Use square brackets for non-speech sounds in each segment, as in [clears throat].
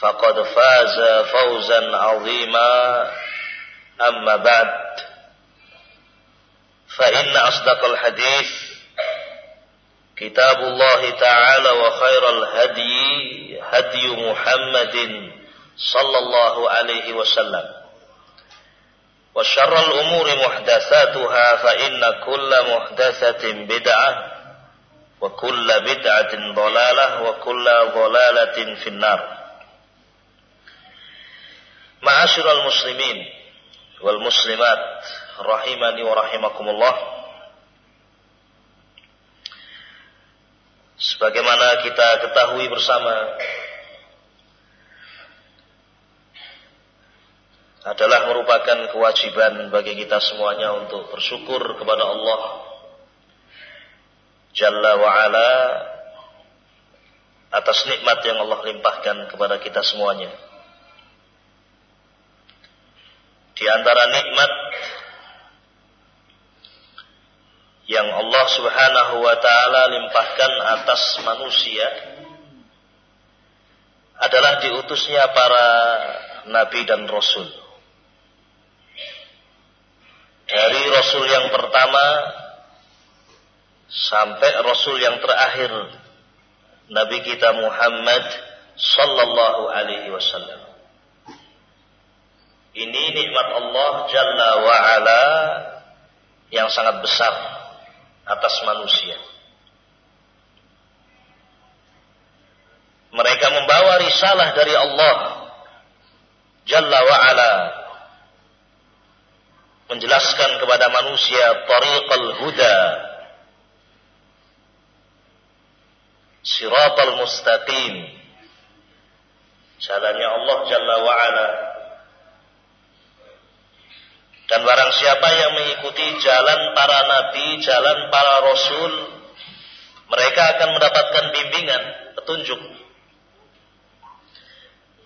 فقد فاز فوزا عظيما. أما بعد فإن أصدق الحديث كتاب الله تعالى وخير الهدي هدي محمد صلى الله عليه وسلم. وشر الأمور محدثاتها فإن كل محدثة بدعة وكل بدعة ضلالة وكل ضلالة في النار. Ma'asyiral muslimin wal muslimat rahimani wa rahimakumullah. Sebagaimana kita ketahui bersama adalah merupakan kewajiban bagi kita semuanya untuk bersyukur kepada Allah Jalla wa ala atas nikmat yang Allah limpahkan kepada kita semuanya. Di antara nikmat yang Allah Subhanahu wa taala limpahkan atas manusia adalah diutusnya para nabi dan rasul. Dari rasul yang pertama sampai rasul yang terakhir Nabi kita Muhammad sallallahu alaihi wasallam. Ini nikmat Allah Jalla wa Ala yang sangat besar atas manusia. Mereka membawa risalah dari Allah Jalla wa Ala menjelaskan kepada manusia tariqal huda siratal mustaqim jalannya Allah Jalla wa Ala dan barang siapa yang mengikuti jalan para nabi, jalan para rasul, mereka akan mendapatkan bimbingan, petunjuk.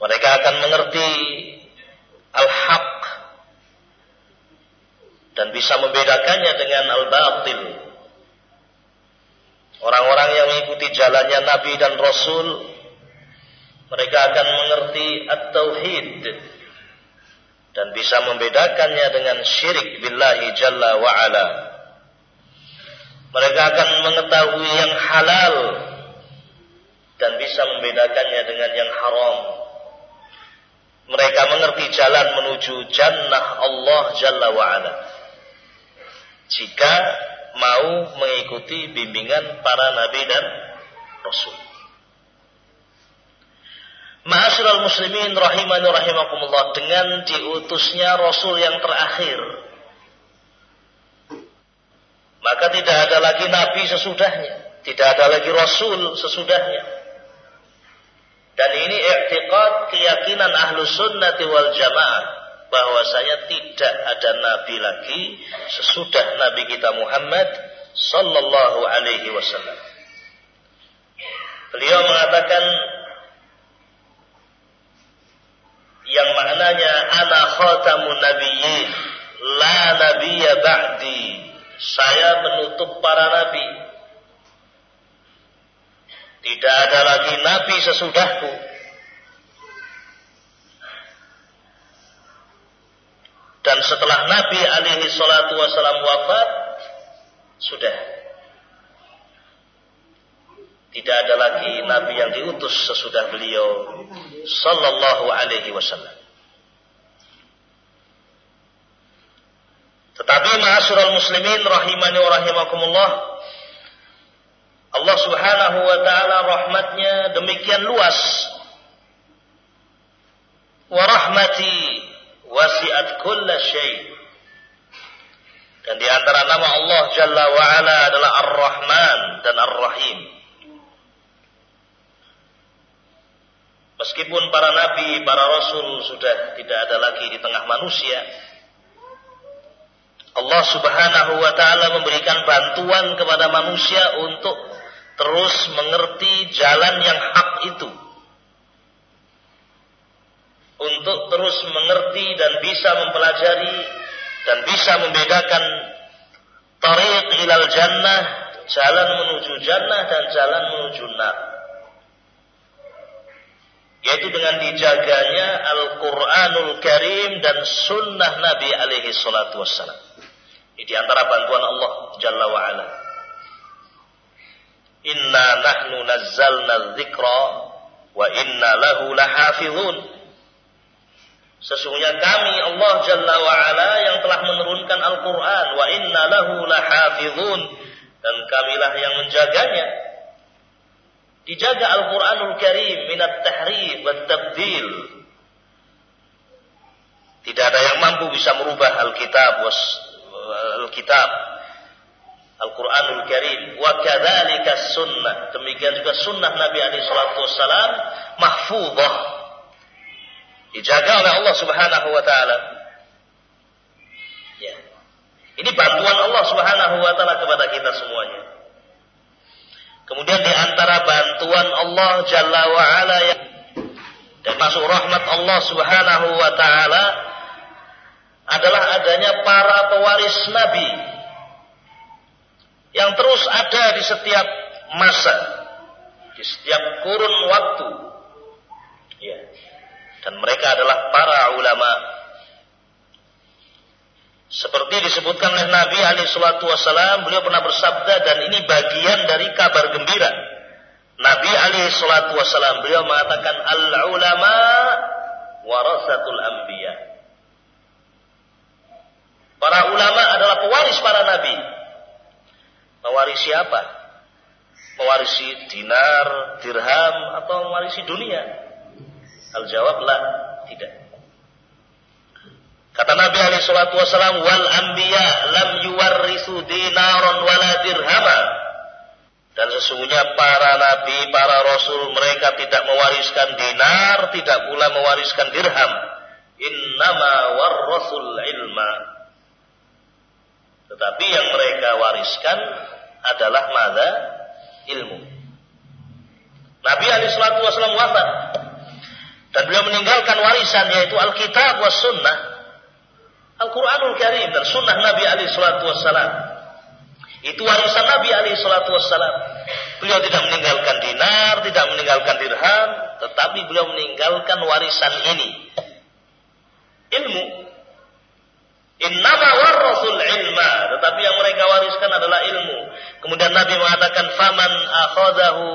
Mereka akan mengerti al-haq dan bisa membedakannya dengan al-batil. Orang-orang yang mengikuti jalannya nabi dan rasul, mereka akan mengerti at-tauhid dan bisa membedakannya dengan syirik billahi jalla wa ala. Mereka akan mengetahui yang halal dan bisa membedakannya dengan yang haram. Mereka mengerti jalan menuju jannah Allah jalla wa ala. Jika mau mengikuti bimbingan para nabi dan rasul. Ma'asyiral muslimin rahimani rahimakumullah dengan diutusnya rasul yang terakhir tidak ada lagi nabi sesudahnya, tidak ada lagi rasul sesudahnya. Dan ini i'tiqad keyakinan ahlu sunnati wal jamaah bahwasanya tidak ada nabi lagi sesudah nabi kita Muhammad sallallahu alaihi wasallam. Beliau mengatakan yang maknanya ana khatamun nabiyyin la nabiyya ba'di. Saya menutup para nabi. Tidak ada lagi nabi sesudahku. Dan setelah nabi alaihi salatu wasalam wafat sudah. Tidak ada lagi nabi yang diutus sesudah beliau sallallahu alaihi wasallam. Tetapi ma'asyiral muslimin rahimani wa rahimakumullah Allah Subhanahu wa taala rahmatnya demikian luas. Wa rahmati wasi'at kulla syai'. Dan di antara nama Allah Jalla wa Ala adalah Ar-Rahman dan Ar-Rahim. Meskipun para nabi, para rasul sudah tidak ada lagi di tengah manusia, Allah Subhanahu wa taala memberikan bantuan kepada manusia untuk terus mengerti jalan yang hak itu. Untuk terus mengerti dan bisa mempelajari dan bisa membedakan tariq ilal jannah, jalan menuju jannah dan jalan menuju nar yaitu dengan dijaganya Al-Quranul Karim dan Sunnah Nabi alaihi salatu wassalam. Ini di antara bantuan Allah Jalla wa'ala. Inna nahnu nazzalna dzikra wa inna lahu lahafizun. Sesungguhnya kami Allah Jalla wa'ala yang telah menurunkan Al-Quran wa inna lahu lahafizun dan kamilah yang menjaganya Dijaga Al-Quranul Karim minat tahrif dan tabdil. Tidak ada yang mampu bisa merubah Alkitab was Alkitab. Al-Quranul Karim. Wa kadzalika sunnah. Demikian juga sunnah Nabi alaihi salatu wasalam dijaga oleh Allah Subhanahu wa taala. Ya. Ini bantuan Allah Subhanahu wa taala kepada kita semuanya Kemudian di antara bantuan Allah Jalla wa ala yang dan masuk rahmat Allah Subhanahu wa taala adalah adanya para pewaris nabi yang terus ada di setiap masa, di setiap kurun waktu. Ya. Dan mereka adalah para ulama seperti disebutkan oleh Nabi alaihi salatu wasallam, beliau pernah bersabda dan ini bagian dari kabar gembira. Nabi alaihi salatu wasallam beliau mengatakan al ulama warasatul anbiya. Para ulama adalah pewaris para nabi. Mewarisi apa? Mewarisi dinar, dirham atau mewarisi dunia? Al jawablah tidak. Kata Nabi alaihi salatu wasallam wal anbiya lam yuwarrisu dinaron wala dirhama. Dan sesungguhnya para nabi, para rasul mereka tidak mewariskan dinar, tidak pula mewariskan dirham. Innama warrasul ilma. Tetapi yang mereka wariskan adalah mada ilmu. Nabi alaihi salatu wasallam wafat dan beliau meninggalkan warisan yaitu Alkitab was sunnah Al-Quranul Karim dan sunnah Nabi alaihi salatu wassalam. Itu warisan Nabi alaihi salatu wassalam. Beliau tidak meninggalkan dinar, tidak meninggalkan dirham, tetapi beliau meninggalkan warisan ini. Ilmu. Innama warrasul ilma. Tetapi yang mereka wariskan adalah ilmu. Kemudian Nabi mengatakan, Faman akhadahu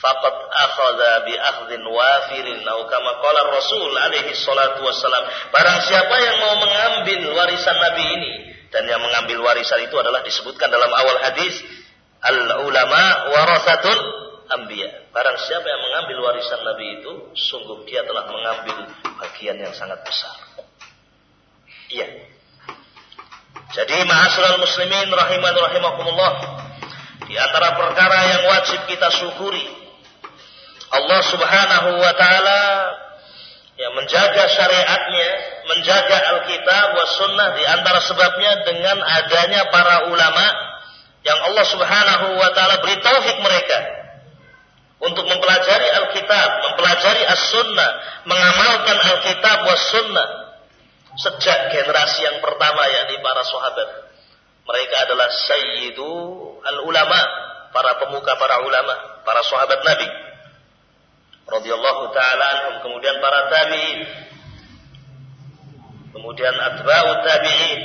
faqad akhadha bi akhdhin wafirin atau kama qala Rasul alaihi salatu wassalam. Barang siapa yang mau mengambil warisan Nabi ini dan yang mengambil warisan itu adalah disebutkan dalam awal hadis al ulama warasatul anbiya. Barang siapa yang mengambil warisan Nabi itu sungguh dia telah mengambil bagian yang sangat besar. Iya. Jadi ma'asyiral muslimin rahiman rahimakumullah di antara perkara yang wajib kita syukuri Allah Subhanahu wa taala yang menjaga syariatnya, menjaga Alkitab wa sunnah di antara sebabnya dengan adanya para ulama yang Allah Subhanahu wa taala beri taufik mereka untuk mempelajari Alkitab, mempelajari As-Sunnah, mengamalkan Alkitab wa Sunnah sejak generasi yang pertama yakni para sahabat. Mereka adalah sayyidu al-ulama, para pemuka para ulama, para sahabat Nabi. Radhiyallahu taala anhum, kemudian para tabi'in. Kemudian atba'ut tabi'in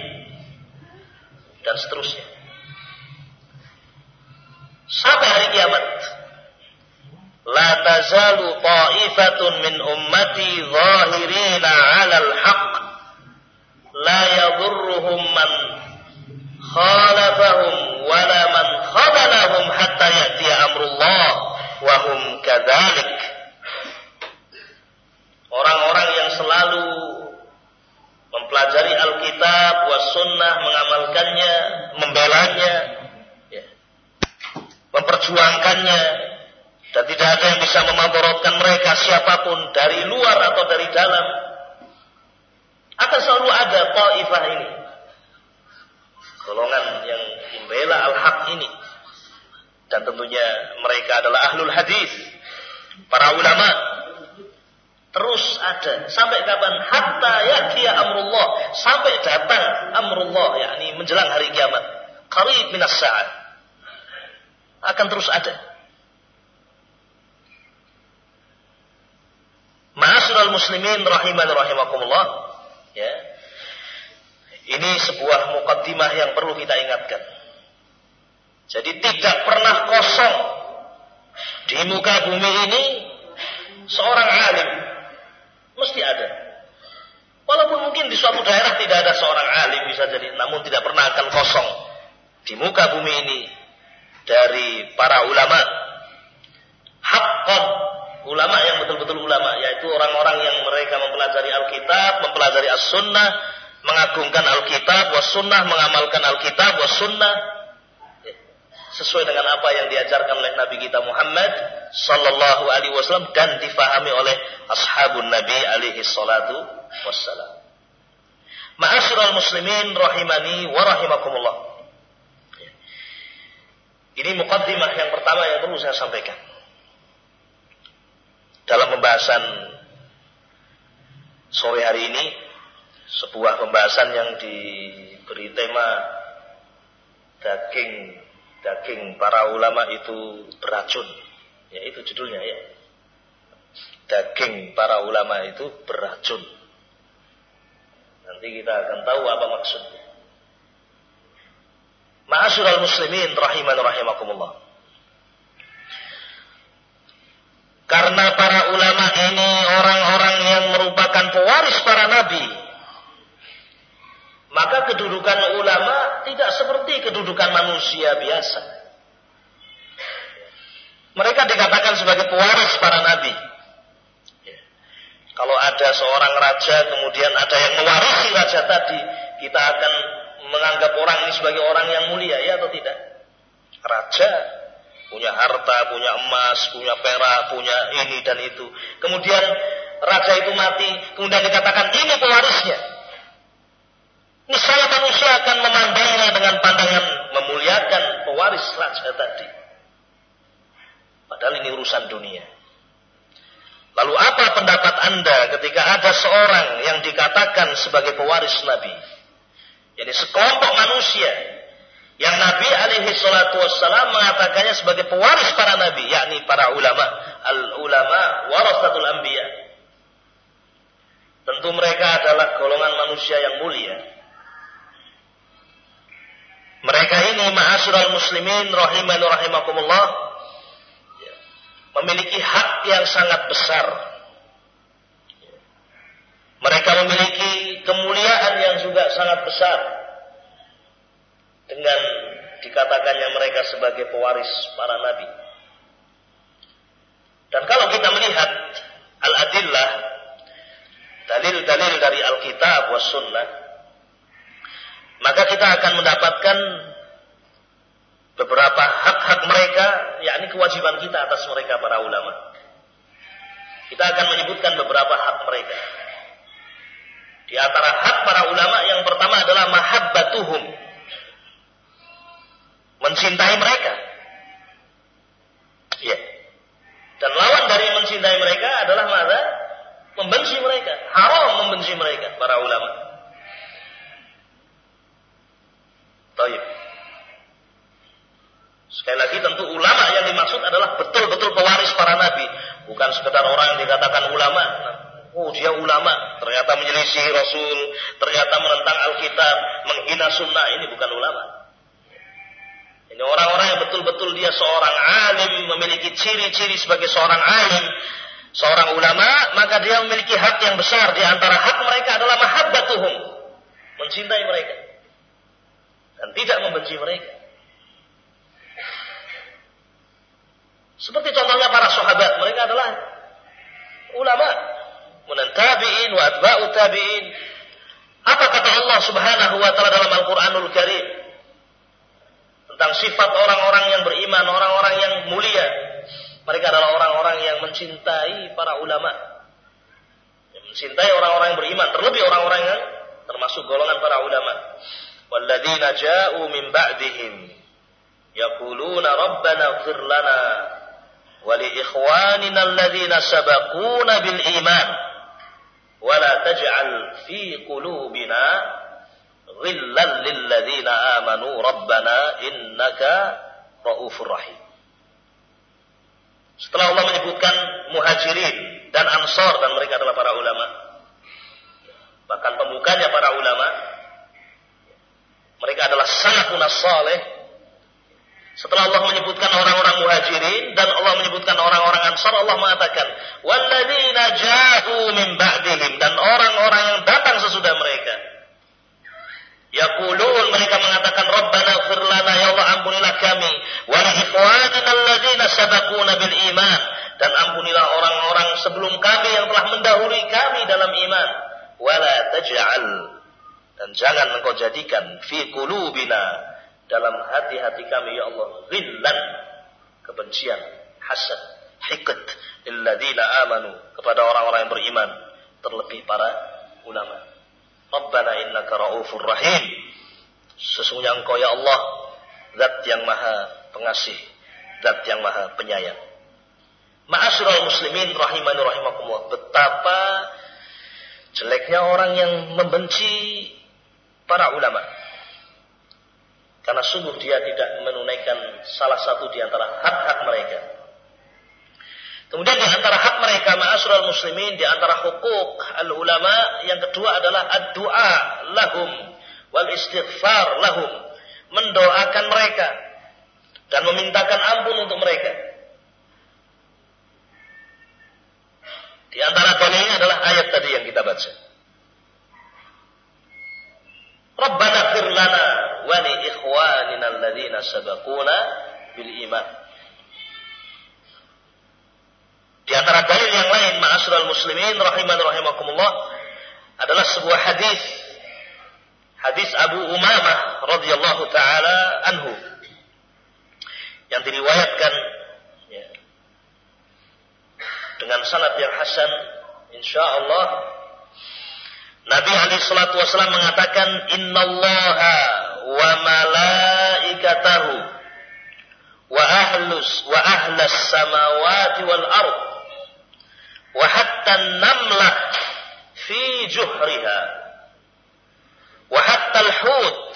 dan seterusnya. Sampai hari kiamat la tazalu ta'ifatun min ummati zahirina 'alal haqq la yadurruhum man khalafahum wala man khadalahum hatta ya'ti amrullah wa hum kadzalik Orang-orang yang selalu mempelajari Alkitab wa sunnah, mengamalkannya, membelanya, ya, memperjuangkannya, dan tidak ada yang bisa memadorotkan mereka siapa pun dari luar atau dari dalam. Akan selalu ada ta'ifah ini. Golongan yang membela al-haq ini. Dan tentunya mereka adalah ahlul hadis, para ulama. Terus ada sampai kapan? Hatta yakia amrullah, sampai datang amrullah yakni menjelang hari kiamat. Qarib minas sa'at. Akan terus ada. Ma'asyiral muslimin rahiman rahimakumullah. Ya. Ini sebuah mukaddimah yang perlu kita ingatkan. Jadi tidak pernah kosong di muka bumi ini seorang alim. Mesti ada. Walaupun mungkin di suatu daerah tidak ada seorang alim bisa jadi, namun tidak pernah akan kosong di muka bumi ini dari para ulama. Haqqan ulama yang betul-betul ulama yaitu orang-orang yang mereka mempelajari Alkitab, mempelajari As-Sunnah, mengagungkan Alkitab was Sunnah, mengamalkan Alkitab was Sunnah sesuai dengan apa yang diajarkan oleh Nabi kita Muhammad sallallahu alaihi wasallam dan difahami oleh ashabun Nabi alaihi salatu wassalam. Ma'asyiral muslimin rahimani wa. Ini mukaddimah yang pertama yang perlu saya sampaikan dalam pembahasan sore hari ini sebuah pembahasan yang diberi tema daging daging para ulama itu beracun. Ya itu judulnya ya. Daging para ulama itu beracun. Nanti kita akan tahu apa maksudnya. Ma'asyiral muslimin rahiman rahimakumullah. Karena para ulama ini orang-orang yang merupakan pewaris para nabi. Maka kedudukan ulama tidak seperti kedudukan manusia biasa. Mereka dikatakan sebagai pewaris para nabi. Kalau ada seorang raja kemudian ada yang mewarisi raja tadi, kita akan menganggap orang ini sebagai orang yang mulia ya atau tidak? Raja punya harta, punya emas, punya perak, punya ini dan itu. Kemudian raja itu mati, kemudian dikatakan ini pewarisnya. Misalnya manusia akan memandangnya dengan pandangan memuliakan pewaris raja tadi. Padahal ini urusan dunia. Lalu apa pendapat anda ketika ada seorang yang dikatakan sebagai pewaris Nabi? Jadi sekelompok manusia yang Nabi alaihi salatu wassalam mengatakannya sebagai pewaris para nabi, yakni para ulama. Al-ulama warasatul anbiya. Tentu mereka adalah golongan manusia yang mulia. Mereka ini ma'asyiral muslimin rahiman rahimakumullah memiliki hak yang sangat besar. Mereka memiliki kemuliaan yang juga sangat besar dengan dikatakannya mereka sebagai pewaris para nabi. Dan kalau kita melihat al-adillah, dalil-dalil dari Alkitab was sunnah, maka kita akan mendapatkan beberapa hak-hak mereka, yakni kewajiban kita atas mereka para ulama. Kita akan menyebutkan beberapa hak mereka. Di antara hak para ulama yang pertama adalah mahabbatuhum. Mencintai mereka. Ya. Dan lawan dari mencintai mereka adalah mana? Membenci mereka. Haram membenci mereka, para ulama. Taib. Sekali lagi tentu ulama yang dimaksud adalah betul-betul pewaris para nabi, bukan sekedar orang yang dikatakan ulama. Oh dia ulama, ternyata menyelisih Rasul, ternyata menentang Alkitab, menghina Sunnah ini bukan ulama. Ini orang-orang yang betul-betul dia seorang alim, memiliki ciri-ciri sebagai seorang alim, seorang ulama, maka dia memiliki hak yang besar. Di antara hak mereka adalah mahabbatuhum, mencintai mereka dan tidak membenci mereka. Seperti contohnya para sahabat, mereka adalah ulama, kemudian tabi'in wa atba'u tabi'in. Apa kata Allah Subhanahu wa taala dalam Al-Qur'anul Karim? Tentang sifat orang-orang yang beriman, orang-orang yang mulia. Mereka adalah orang-orang yang mencintai para ulama. Yang mencintai orang-orang yang beriman, terlebih orang-orang yang termasuk golongan para ulama. والذين جاءوا من بعدهم يقولون ربنا اغفر لنا ولإخواننا الذين سبقونا بالإيمان ولا تجعل في قلوبنا غلا للذين آمنوا ربنا إنك رؤوف رحيم Setelah Allah menyebutkan muhajirin dan ansor dan mereka adalah para ulama. Bahkan pembukanya para ulama Mereka adalah sangat saleh setelah Allah menyebutkan orang-orang muhajirin dan Allah menyebutkan orang-orang ansar, Allah mengatakan, "Walladzina ja'u min ba'dihim" dan orang-orang yang datang sesudah mereka. Yaqulun mereka mengatakan, "Rabbana ighfir lana ya Allah ampunilah kami wa li ikhwanina alladzina sabaquna iman." Dan ampunilah orang-orang sebelum kami yang telah mendahului kami dalam iman. Wala taj'al dan jangan engkau jadikan fi qulubina dalam hati-hati kami ya Allah ghillan kebencian hasad hikd lilladzina amanu kepada orang-orang yang beriman terlebih para ulama. Rabbana innaka raufur rahim. Sesungguhnya engkau ya Allah zat yang maha pengasih zat yang maha penyayang. Ma'asyiral muslimin rahimani rahimakumullah betapa jeleknya orang yang membenci para ulama karena sungguh dia tidak menunaikan salah satu di antara hak-hak mereka. Kemudian di antara hak mereka ma'asyiral muslimin di antara hukuk al-ulama yang kedua adalah ad-du'a lahum wal istighfar lahum. Mendoakan mereka dan memintakan ampun untuk mereka. Di antara dalilnya adalah ayat tadi yang kita baca. Rabbana fir lana wa li ikhwanina alladhina sabaquna bil iman. Di antara dalil yang lain ma'asyiral muslimin rahiman rahimakumullah adalah sebuah hadis. Hadis Abu Umamah radhiyallahu taala anhu. Yang diriwayatkan ya, dengan sanad yang hasan insyaallah. Nabi alaihi salatu wasallam mengatakan innallaha wa malaikatahu wa ahlus wa ahlas samawati wal ard wa hatta namlah fi juhriha wa hatta al-hut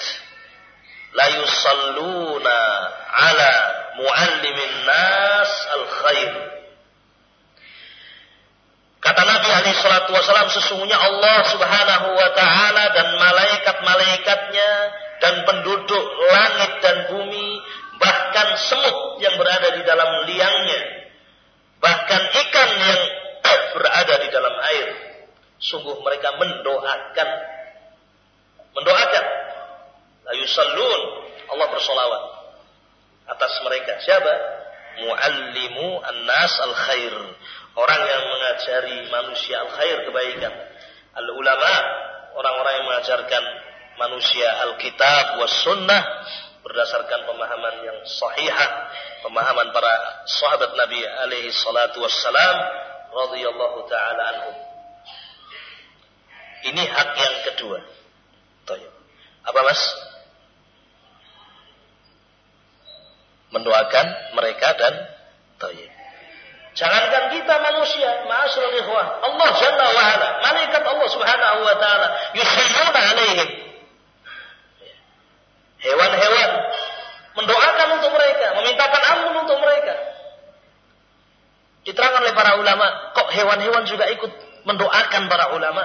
la yusalluna ala muallimin nas al-khair. Kata Nabi Ali Shallallahu Wasallam sesungguhnya Allah Subhanahu Wa Taala dan malaikat-malaikatnya dan penduduk langit dan bumi bahkan semut yang berada di dalam liangnya bahkan ikan yang [clears throat] berada di dalam air. Sungguh mereka mendoakan. Mendoakan. Layu salun Allah bersolawat atas mereka. Siapa? Muallimu an-nas al khair orang yang mengajari manusia al khair kebaikan. Al ulama orang-orang yang mengajarkan manusia Alkitab was sunnah berdasarkan pemahaman yang sahihah, pemahaman para sahabat Nabi alaihi salatu wassalam radhiyallahu taala anhum. Ini hak yang kedua. Apa Mas? Mendoakan mereka dan tayyib. Jangankan kita manusia, ma'asyiral ikhwah, Allah Jalla wa ala, malaikat Allah Subhanahu wa taala yusalluna alaihim. Hewan-hewan mendoakan untuk mereka, memintakan ampun untuk mereka. Diterangkan oleh para ulama, kok hewan-hewan juga ikut mendoakan para ulama?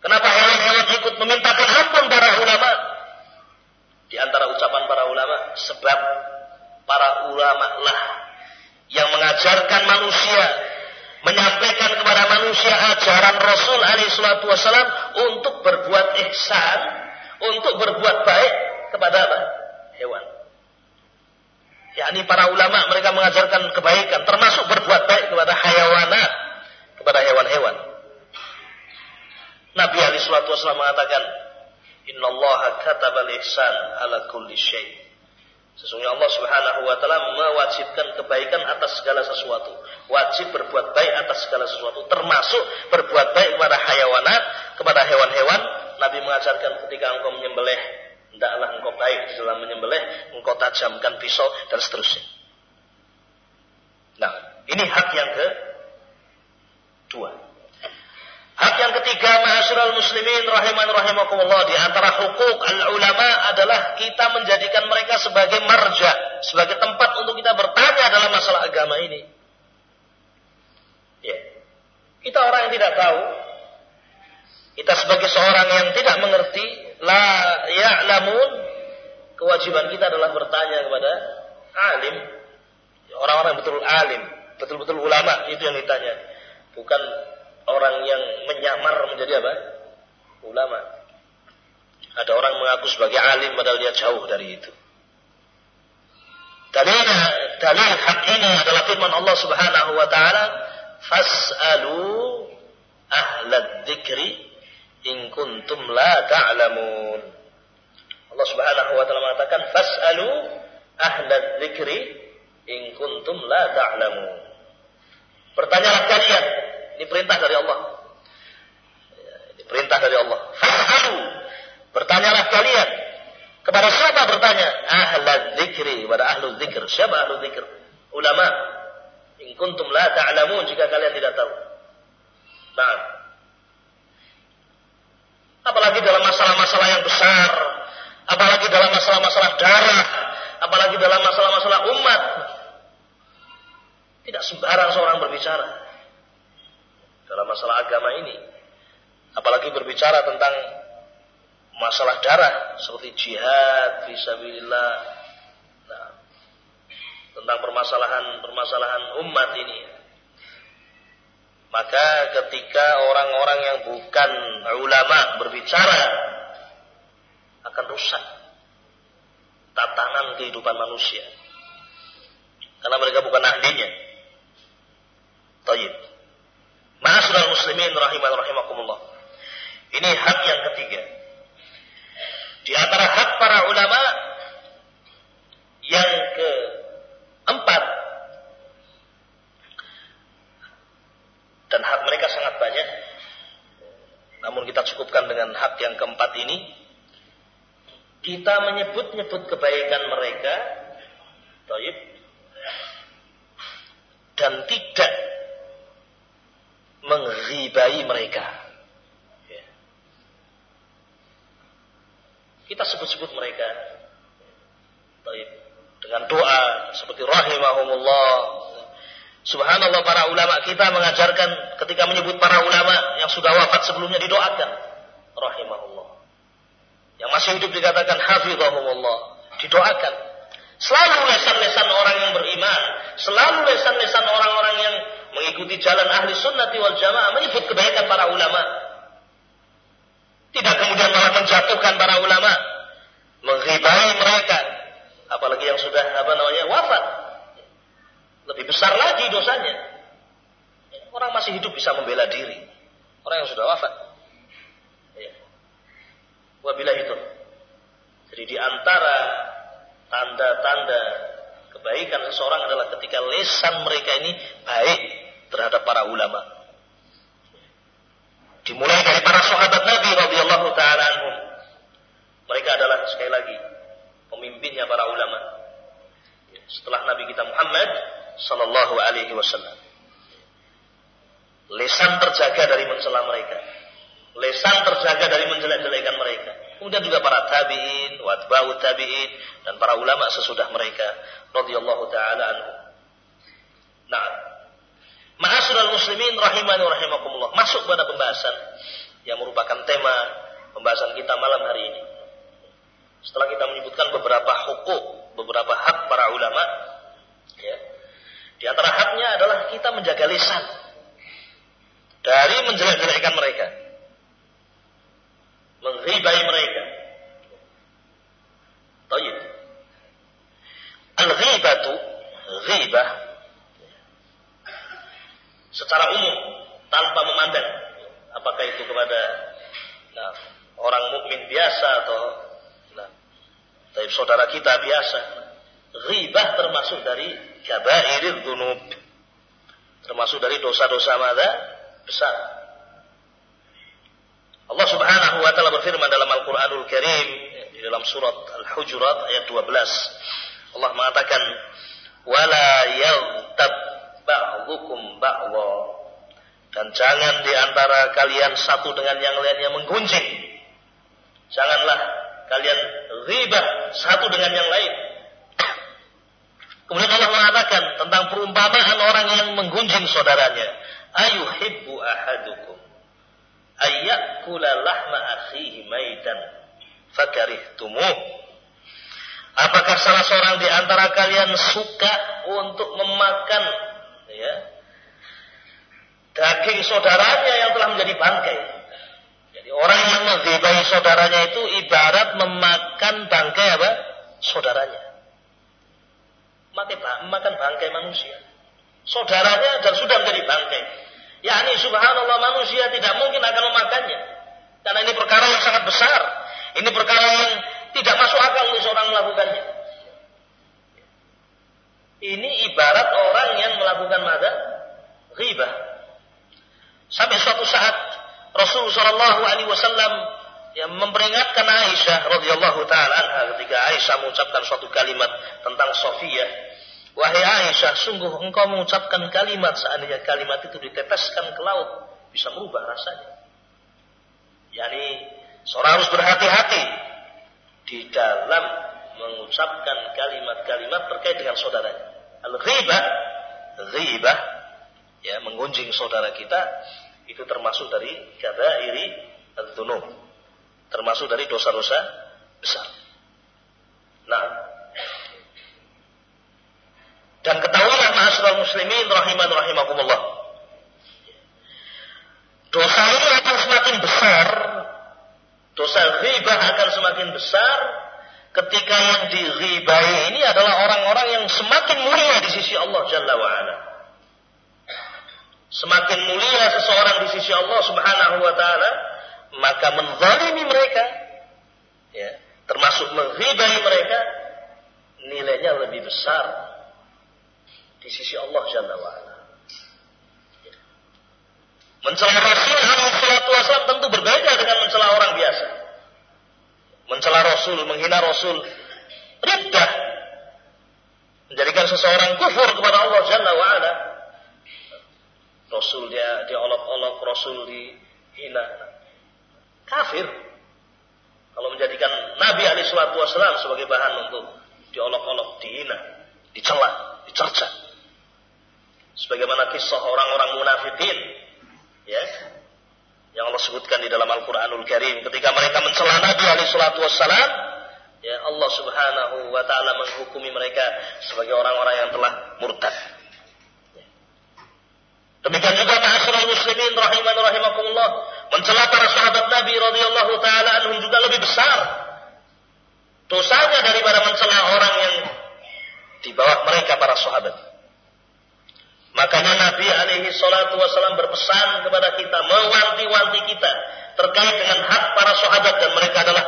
Kenapa hewan-hewan ikut memintakan ampun para ulama? Di antara ucapan para ulama, sebab para ulama lah yang mengajarkan manusia menyampaikan kepada manusia ajaran Rasul alaihi wasallam untuk berbuat ihsan, untuk berbuat baik kepada apa? hewan. yakni para ulama mereka mengajarkan kebaikan termasuk berbuat baik kepada hayawanat, kepada hewan-hewan. Nabi alaihi wasallam mengatakan, "Innallaha katabal ihsan ala kulli syai'." Sesungguhnya Allah Subhanahu wa taala mewajibkan kebaikan atas segala sesuatu. Wajib berbuat baik atas segala sesuatu, termasuk berbuat baik kepada hayawanat, kepada hewan-hewan. Nabi mengajarkan ketika engkau menyembelih, hendaklah engkau baik dalam menyembelih, engkau tajamkan pisau dan seterusnya. Nah, ini hak yang ke dua. Hak yang ketiga, ma'asyiral muslimin rahiman rahimakumullah di antara hukuk al-ulama adalah kita menjadikan mereka sebagai marja, sebagai tempat untuk kita bertanya dalam masalah agama ini. Ya. Kita orang yang tidak tahu, kita sebagai seorang yang tidak mengerti, la ya'lamun, kewajiban kita adalah bertanya kepada alim, orang-orang betul alim, betul-betul ulama itu yang ditanya, bukan orang yang menyamar menjadi apa? Ulama. Ada orang mengaku sebagai alim padahal dia jauh dari itu. Dalil dalil hak ini adalah firman Allah Subhanahu wa taala, "Fas'alu ahlad dzikri in kuntum la ta'lamun." Allah Subhanahu wa taala mengatakan, "Fas'alu ahlad dzikri in kuntum la ta'lamun." Bertanyalah kalian ini perintah dari Allah. Ini perintah dari Allah. Fa'alu. Bertanyalah kalian. Kepada siapa bertanya? Ahlul zikri. Kepada ahlu zikr. Siapa ahlu zikr? Ulama. In kuntum la ta'lamun jika kalian tidak tahu. Nah. Apalagi dalam masalah-masalah yang besar. Apalagi dalam masalah-masalah darah. Apalagi dalam masalah-masalah umat. Tidak sembarang seorang berbicara dalam masalah agama ini. Apalagi berbicara tentang masalah darah seperti jihad fisabilillah. Nah, tentang permasalahan-permasalahan umat ini. Maka ketika orang-orang yang bukan ulama berbicara akan rusak tatanan kehidupan manusia. Karena mereka bukan ahlinya. Tayyib. Ma'asyiral muslimin rahiman rahimakumullah. Ini hak yang ketiga. Di antara hak para ulama yang keempat dan hak mereka sangat banyak. Namun kita cukupkan dengan hak yang keempat ini. Kita menyebut-nyebut kebaikan mereka, dan tidak menghibai mereka. Ya. Kita sebut-sebut mereka. Dengan doa seperti rahimahumullah. Subhanallah para ulama kita mengajarkan ketika menyebut para ulama yang sudah wafat sebelumnya didoakan. Rahimahullah. Yang masih hidup dikatakan hafizahumullah. Didoakan. Selalu lesan-lesan orang yang beriman. Selalu lesan-lesan orang-orang yang mengikuti jalan ahli sunnati wal jamaah menyebut kebaikan para ulama. Tidak kemudian malah menjatuhkan para ulama, menghibai mereka, apalagi yang sudah apa namanya wafat. Lebih besar lagi dosanya. Orang masih hidup bisa membela diri. Orang yang sudah wafat. Ya. Wabilah itu. Jadi di antara tanda-tanda kebaikan seseorang adalah ketika lesan mereka ini baik terhadap para ulama. Dimulai dari para sahabat Nabi radhiyallahu taala. Mereka adalah sekali lagi pemimpinnya para ulama. Setelah Nabi kita Muhammad sallallahu alaihi wasallam. Lesan terjaga dari mencela mereka. Lesan terjaga dari menjelek-jelekan mereka. Kemudian juga para tabi'in, watba'u tabi'in dan para ulama sesudah mereka radhiyallahu taala anhum. Nah, Ma'asyiral muslimin rahimani rahimakumullah. Masuk pada pembahasan yang merupakan tema pembahasan kita malam hari ini. Setelah kita menyebutkan beberapa hukuk, beberapa hak para ulama, ya. Di antara haknya adalah kita menjaga lisan dari menjelek-jelekkan mereka, menghibai mereka. Tayyib. Al-ghibatu, ghibah secara umum tanpa memandang apakah itu kepada nah, orang mukmin biasa atau nah, saudara kita biasa. Ghibah termasuk dari kabairil dunub. Termasuk dari dosa-dosa mada besar. Allah Subhanahu wa taala berfirman dalam Al-Qur'anul Karim di dalam surat Al-Hujurat ayat 12. Allah mengatakan wala yaghtab ba'dukum ba'dha dan jangan di antara kalian satu dengan yang lainnya menggunjing. Janganlah kalian ribah satu dengan yang lain. Kemudian Allah mengatakan tentang perumpamaan orang yang menggunjing saudaranya. Ayuhibbu ahadukum ayyakula lahma akhihi maitan fakarihtumuh. Apakah salah seorang di antara kalian suka untuk memakan ya, daging saudaranya yang telah menjadi bangkai. Jadi orang yang menggibahi saudaranya itu ibarat memakan bangkai apa? Saudaranya. Makan bangkai manusia. Saudaranya dan sudah menjadi bangkai. Ya ini subhanallah manusia tidak mungkin akan memakannya. Karena ini perkara yang sangat besar. Ini perkara yang tidak masuk akal untuk seorang melakukannya. Ini ibarat orang yang melakukan mada ghibah. Sampai suatu saat Rasulullah Shallallahu Wasallam yang memperingatkan Aisyah radhiyallahu taala ketika Aisyah mengucapkan suatu kalimat tentang Sofia. Wahai Aisyah, sungguh engkau mengucapkan kalimat seandainya kalimat itu diteteskan ke laut bisa merubah rasanya. Yani seorang harus berhati-hati di dalam mengucapkan kalimat-kalimat terkait dengan saudaranya. Al-ghibah, ghibah, ya menggunjing saudara kita itu termasuk dari kabairi adzunub. Termasuk dari dosa-dosa besar. Nah, dan ketahuilah ma'asyiral muslimin rahiman rahimakumullah. Dosa ini akan semakin besar, dosa ghibah akan semakin besar ketika yang diribai ini adalah orang-orang yang semakin mulia di sisi Allah Jalla wa'ala. Semakin mulia seseorang di sisi Allah Subhanahu wa taala, maka menzalimi mereka ya, termasuk menghibai mereka nilainya lebih besar di sisi Allah Jalla wa'ala. Mencela Rasul alaihi tentu berbeda dengan mencela orang biasa mencela Rasul, menghina Rasul, riddah. Menjadikan seseorang kufur kepada Allah Jalla wa ala. Rasul dia diolok-olok, Rasul dihina. Kafir. Kalau menjadikan Nabi alaihi salatu wasallam sebagai bahan untuk diolok-olok, dihina, dicela, dicerca. Sebagaimana kisah orang-orang munafikin, ya, yang Allah sebutkan di dalam Al-Qur'anul Karim ketika mereka mencela Nabi alaihi salatu wassalam ya Allah Subhanahu wa taala menghukumi mereka sebagai orang-orang yang telah murtad. Demikian juga ma'asyiral muslimin rahiman rahimakumullah mencela para sahabat Nabi radhiyallahu taala anhum juga lebih besar dosanya daripada mencela orang yang di bawah mereka para sahabat. Makanya Nabi alaihi salatu wasallam berpesan kepada kita, mewanti-wanti kita terkait dengan hak para sahabat dan mereka adalah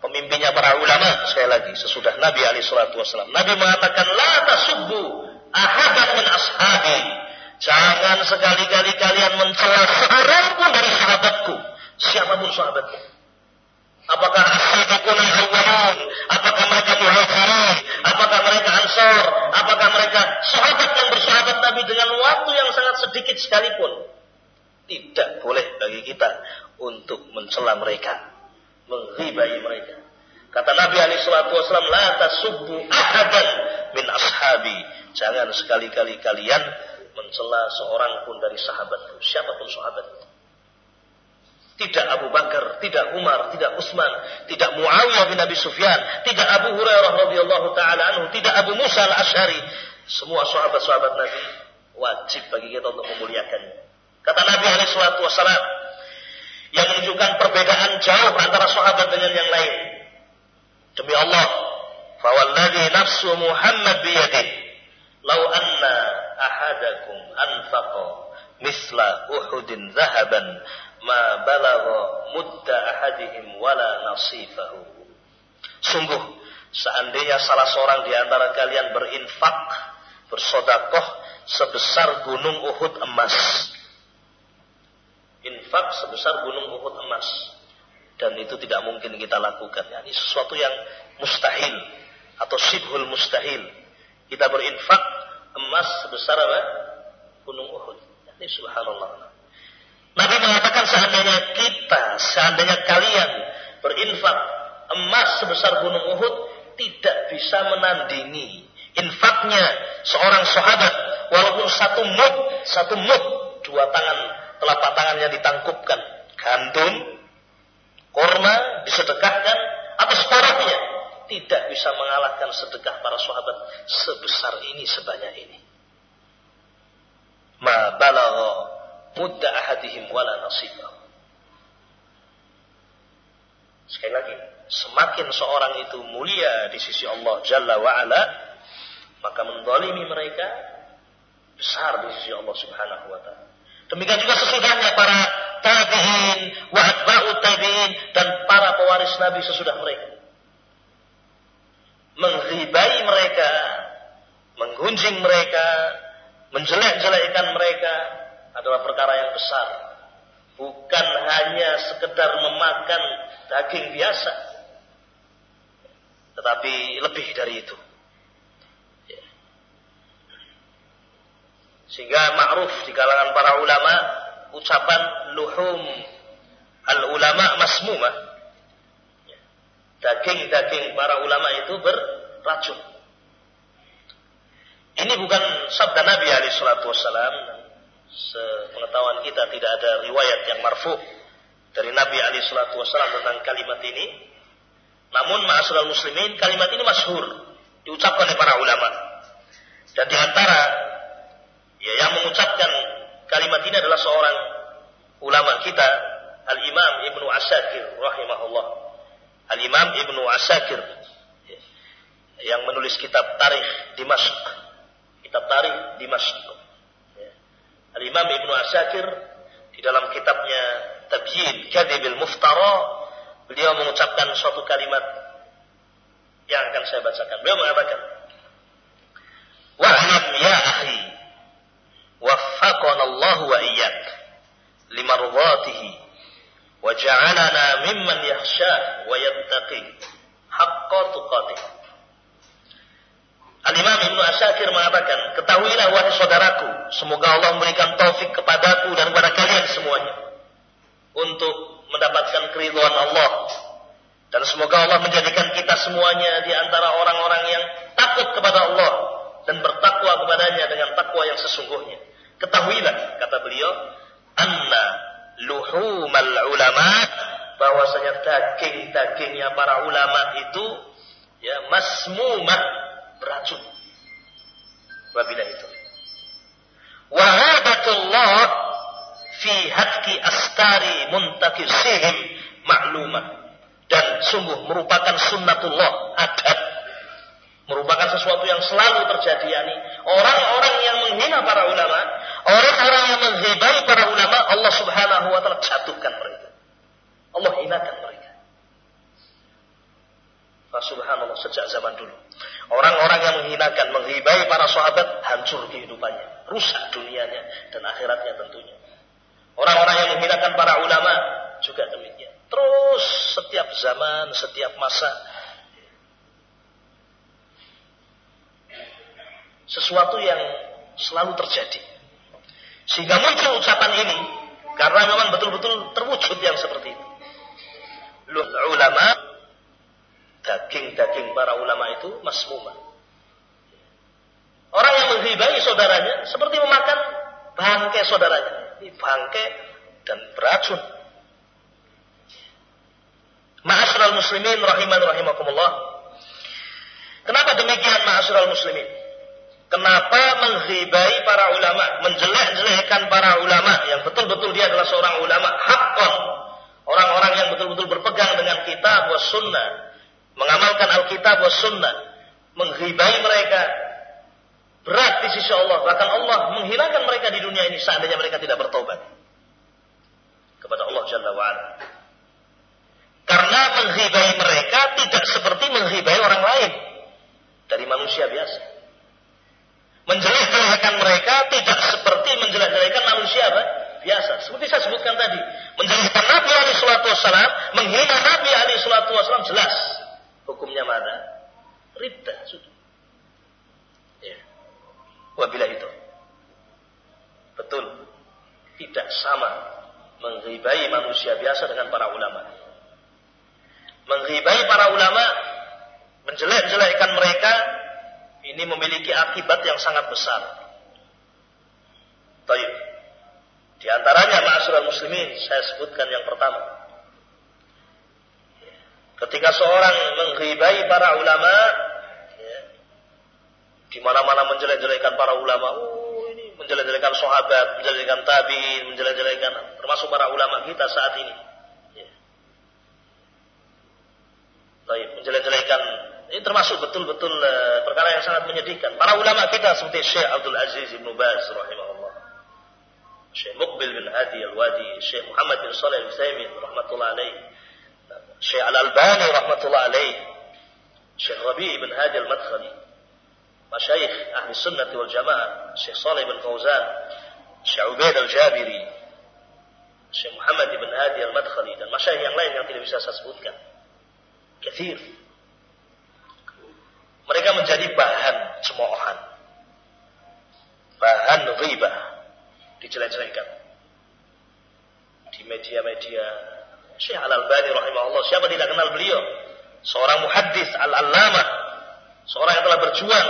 pemimpinnya para ulama sekali lagi sesudah Nabi alaihi salatu wasallam. Nabi mengatakan la tasubbu ahadan min ashabi. Jangan sekali-kali kalian mencela seorang pun dari sahabatku, siapa pun sahabatku. Apakah ashabikun al-awwalun? Apakah mereka muhajirin? Apakah mereka ansor? Apakah mereka sahabat yang bersahabat Nabi dengan waktu yang sangat sedikit sekalipun? Tidak boleh bagi kita untuk mencela mereka menghibai mereka. Kata Nabi alaihi wasallam, "La tasubbu ahadan min ashabi." Jangan sekali-kali kalian mencela seorang pun dari sahabatku, siapa pun sahabat. Tidak Abu Bakar, tidak Umar, tidak Utsman, tidak Muawiyah bin Abi Sufyan, tidak Abu Hurairah radhiyallahu taala anhu, tidak Abu Musa al-Asy'ari. Semua sahabat-sahabat Nabi wajib bagi kita untuk memuliakannya. Kata Nabi alaihi salatu wasallam, yang menunjukkan perbedaan jauh antara sahabat dengan yang lain. Demi Allah, fawalladhi nafsu Muhammad biyadih, lau anna ahadakum anfaqa misla Uhudin zahaban ma balagha mudda ahadihim wala nasifahu. Sungguh, seandainya salah seorang di antara kalian berinfak, bersodakoh sebesar gunung Uhud emas, infak sebesar gunung Uhud emas. Dan itu tidak mungkin kita lakukan. Ya, ini sesuatu yang mustahil atau sibhul mustahil. Kita berinfak emas sebesar apa? Gunung Uhud. Ini subhanallah. Nabi mengatakan seandainya kita seandainya kalian berinfak emas sebesar gunung Uhud tidak bisa menandingi infaknya seorang sahabat walaupun satu mud satu mud dua tangan telapak tangannya ditangkupkan. Gandum, korma disedekahkan tidak bisa mengalahkan sedekah para sahabat sebesar ini sebanyak ini. Ma balagha mudda ahadihim wala nasibah. Sekali lagi, semakin seorang itu mulia di sisi Allah Jalla wa ala, maka mendolimi mereka besar di sisi Allah Subhanahu wa taala. Demikian juga sesudahnya para tabi'in, wa atba'u tabi'in dan para pewaris Nabi sesudah mereka. Menghibai mereka, menggunjing mereka, menjelek-jelekkan mereka adalah perkara yang besar. Bukan hanya sekedar memakan daging biasa. Tetapi lebih dari itu. Sehingga ma'ruf di kalangan para ulama ucapan luhum al ulama masmumah. Daging-daging para ulama itu beracun. Ini bukan sabda Nabi alaihi salatu wasallam. Sepengetahuan kita tidak ada riwayat yang marfu dari Nabi alaihi salatu wasallam tentang kalimat ini. Namun ma'asyiral muslimin kalimat ini masyhur diucapkan oleh para ulama. Dan di antara Ya, yang mengucapkan kalimat ini adalah seorang ulama kita, Al-Imam Ibnu Asakir rahimahullah. Al-Imam Ibnu Asakir yang menulis kitab Tarikh Dimasyq. Kitab Tarikh Dimasyq. Al-Imam Ibnu Asakir di dalam kitabnya Tabjid Kadibil Muftara beliau mengucapkan suatu kalimat yang akan saya bacakan. Beliau mengatakan, "Wa'lam ya akhi, waffaqana Allah wa iyyak limarḍatihi." وجعلنا ممن يخشاه ويتقي حق تقاته Al-Imam Ibnu Asakir mengatakan, ketahuilah wahai saudaraku, semoga Allah memberikan taufik kepadaku dan kepada kalian semuanya untuk mendapatkan keridhaan Allah dan semoga Allah menjadikan kita semuanya di antara orang-orang yang takut kepada Allah dan bertakwa kepadanya dengan takwa yang sesungguhnya. Ketahuilah, kata beliau, anna luhumal ulama bahwasanya daging-dagingnya para ulama itu ya masmumah beracun. Wabila itu. Wahadatullah fi hatki astari muntakisihim maklumah. Dan sungguh merupakan sunnatullah adat merupakan sesuatu yang selalu terjadi yakni orang-orang yang menghina para ulama, orang-orang yang menghibai para ulama, Allah Subhanahu wa taala jatuhkan mereka. Allah hinakan mereka. Subhanallah sejak zaman dulu. Orang-orang yang menghinakan, menghibai para sahabat, hancur kehidupannya. Rusak dunianya dan akhiratnya tentunya. Orang-orang yang menghinakan para ulama juga demikian. Terus setiap zaman, setiap masa. Sesuatu yang selalu terjadi. Sehingga muncul ucapan ini. Karena memang betul-betul terwujud yang seperti itu. Ulama, daging-daging para ulama itu masmumah. Orang yang menghibai saudaranya seperti memakan bangkai saudaranya. Ini bangkai dan beracun. Ma'asyiral muslimin rahiman rahimakumullah. Kenapa demikian ma'asyiral muslimin? Kenapa menghibai para ulama, menjelek-jelekkan para ulama yang betul-betul dia adalah seorang ulama haqqan. Orang-orang yang betul-betul berpegang dengan kitab wa sunnah, mengamalkan Alkitab wa sunnah, menghibai mereka berat di sisi Allah, bahkan Allah menghilangkan mereka di dunia ini seandainya mereka tidak bertobat kepada Allah Jalla wa'ala. Karena menghibai mereka tidak seperti menghibai orang lain dari manusia biasa. Menjelek-jelekan mereka tidak seperti menjelek-jelekan manusia apa? biasa. Seperti saya sebutkan tadi, menjelekkan Nabi Ali Shallallahu Wasallam, menghina Nabi Ali Shallallahu Wasallam jelas hukumnya mana? Ridha sudah. Ya. Wabila itu. Betul. Tidak sama menghibai manusia biasa dengan para ulama. Menghibai para ulama, menjelek-jelekkan mereka, ini memiliki akibat yang sangat besar. Taib. Di antaranya ma'asyiral muslimin, saya sebutkan yang pertama. Ketika seorang menghibai para ulama, ya, di mana-mana menjelek-jelekan para ulama, oh ini menjelek-jelekan sahabat, menjelek-jelekan tabiin, menjelek-jelekan termasuk para ulama kita saat ini. Ya. Baik, menjelek-jelekan ini termasuk betul-betul uh, perkara yang sangat menyedihkan. Para ulama kita seperti Syekh Abdul Aziz Ibn Baz rahimahullah. Syekh Muqbil bin Hadi Al-Wadi, Syekh Muhammad bin Salih Al-Utsaimin rahmatullah alaih. Syekh Al-Albani rahmatullah alaih. Syekh Rabi bin Hadi Al-Madkhali. Masyayikh Ahli Sunnah wal Jamaah, Syekh Salih bin Fauzan, Syekh Ubaid Al-Jabiri, Syekh Muhammad bin Hadi Al-Madkhali dan masyayikh yang lain yang tidak bisa saya sebutkan. Kathir mereka menjadi bahan cemoohan. Bahan ghibah. Dijelek-jelekan. Di media-media. Syekh Al-Albani rahimahullah. Siapa tidak kenal beliau? Seorang muhaddis al-allamah. Seorang yang telah berjuang.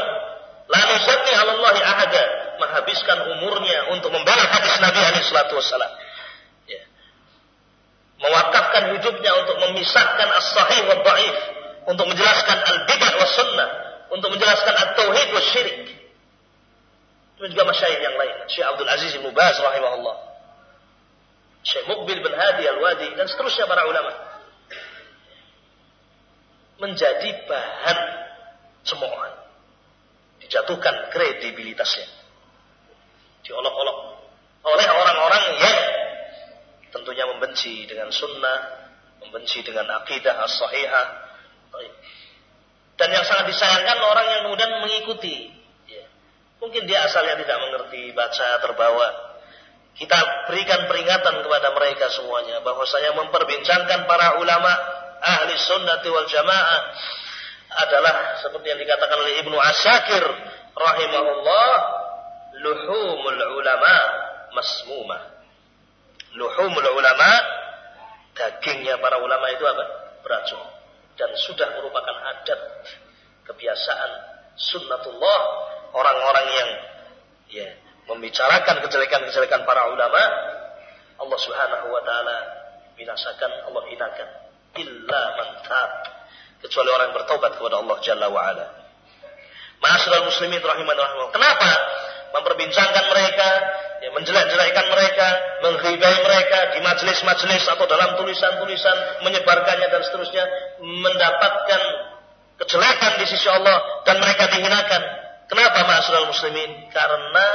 La nusati alallahi ahada. Menghabiskan umurnya untuk membela hadis Nabi alaihi salatu. Ya. Mewakafkan hidupnya untuk memisahkan as-sahih wa dhaif untuk menjelaskan al-bid'ah wa sunnah untuk menjelaskan at-tauhid wa syirik. Itu juga masyayikh yang lain. Syekh Abdul Aziz Ibn Baz rahimahullah. Syekh Muqbil bin Hadi Al-Wadi dan seterusnya para ulama. Menjadi bahan cemoohan. Dijatuhkan kredibilitasnya. Diolok-olok oleh orang-orang yang tentunya membenci dengan sunnah, membenci dengan akidah as-sahihah. Dan yang sangat disayangkan orang yang kemudian mengikuti. Ya. Mungkin dia asalnya tidak mengerti, baca, terbawa. Kita berikan peringatan kepada mereka semuanya. bahwa saya memperbincangkan para ulama ahli sunnati wal jamaah adalah seperti yang dikatakan oleh Ibnu Asakir rahimahullah luhumul ulama masmumah luhumul ulama dagingnya para ulama itu apa beracun dan sudah merupakan adat kebiasaan sunnatullah orang-orang yang ya membicarakan kejelekan-kejelekan para ulama Allah Subhanahu wa taala binasakan Allah hinakan illa man kecuali orang yang bertobat kepada Allah Jalla wa ala. Ma'asyiral muslimin rahimahullah kenapa memperbincangkan mereka ya, menjelek-jelekkan mereka, menghibai mereka di majelis-majelis atau dalam tulisan-tulisan, menyebarkannya dan seterusnya, mendapatkan kejelekan di sisi Allah dan mereka dihinakan. Kenapa ma'asyiral muslimin? Karena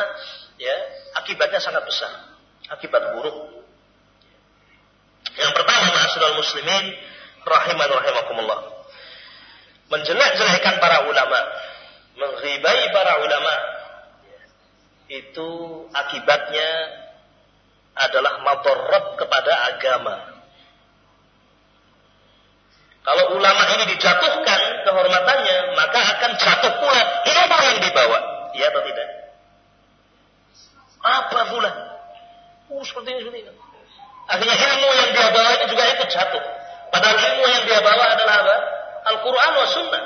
ya akibatnya sangat besar. Akibat buruk. Yang pertama, ma'asyiral muslimin rahiman rahimakumullah. Menjelek-jelekan para ulama, menghibai para ulama itu akibatnya adalah madarat kepada agama. Kalau ulama ini dijatuhkan kehormatannya, maka akan jatuh pula ilmu yang dibawa. Iya atau tidak? Apa pula? Oh, seperti ini, seperti ini. Akhirnya ilmu yang dia bawa ini juga ikut jatuh. Padahal ilmu yang dia bawa adalah apa? Al-Quran wa Sunnah.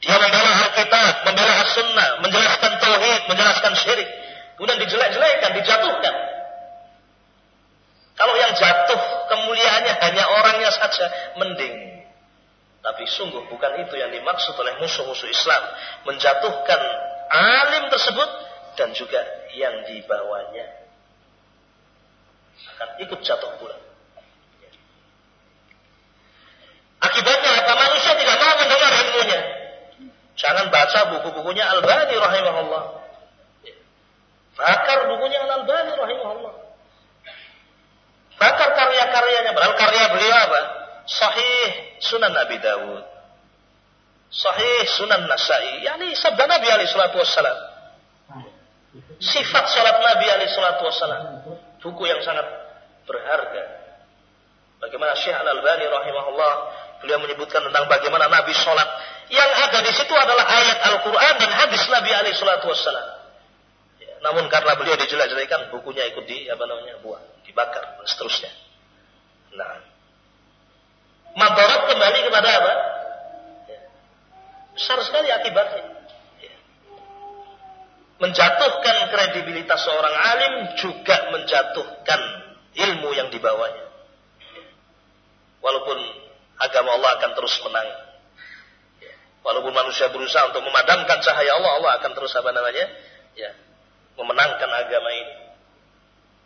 Dia membela Alkitab, membela As-Sunnah, menjelaskan Tauhid, menjelaskan syirik. Kemudian dijelek-jelekan, dijatuhkan. Kalau yang jatuh kemuliaannya hanya orangnya saja, mending. Tapi sungguh bukan itu yang dimaksud oleh musuh-musuh Islam. Menjatuhkan alim tersebut dan juga yang dibawanya. Akan ikut jatuh pula. Akibatnya apa? Manusia tidak mau mendengar ilmunya. Jangan baca buku-bukunya Al-Bani rahimahullah. Bakar bukunya Al-Bani rahimahullah. Bakar karya-karyanya. Padahal karya beliau apa? Sahih Sunan Nabi Dawud. Sahih Sunan Nasai. Yani sabda Nabi alaihi salatu wassalam. Sifat salat Nabi alaihi salatu wassalam. Buku yang sangat berharga. Bagaimana Syekh Al-Albani rahimahullah beliau menyebutkan tentang bagaimana Nabi sholat. Yang ada di situ adalah ayat Al-Quran dan hadis Nabi alaihi salatu wassalam. Ya, namun karena beliau dijelek-jelekan, bukunya ikut di apa namanya buah dibakar dan seterusnya. Nah, madarat kembali kepada apa? Ya. Besar sekali akibatnya. Ya. Menjatuhkan kredibilitas seorang alim juga menjatuhkan ilmu yang dibawanya. Ya. Walaupun agama Allah akan terus menang. Walaupun manusia berusaha untuk memadamkan cahaya Allah, Allah akan terus apa namanya? Ya, memenangkan agama ini.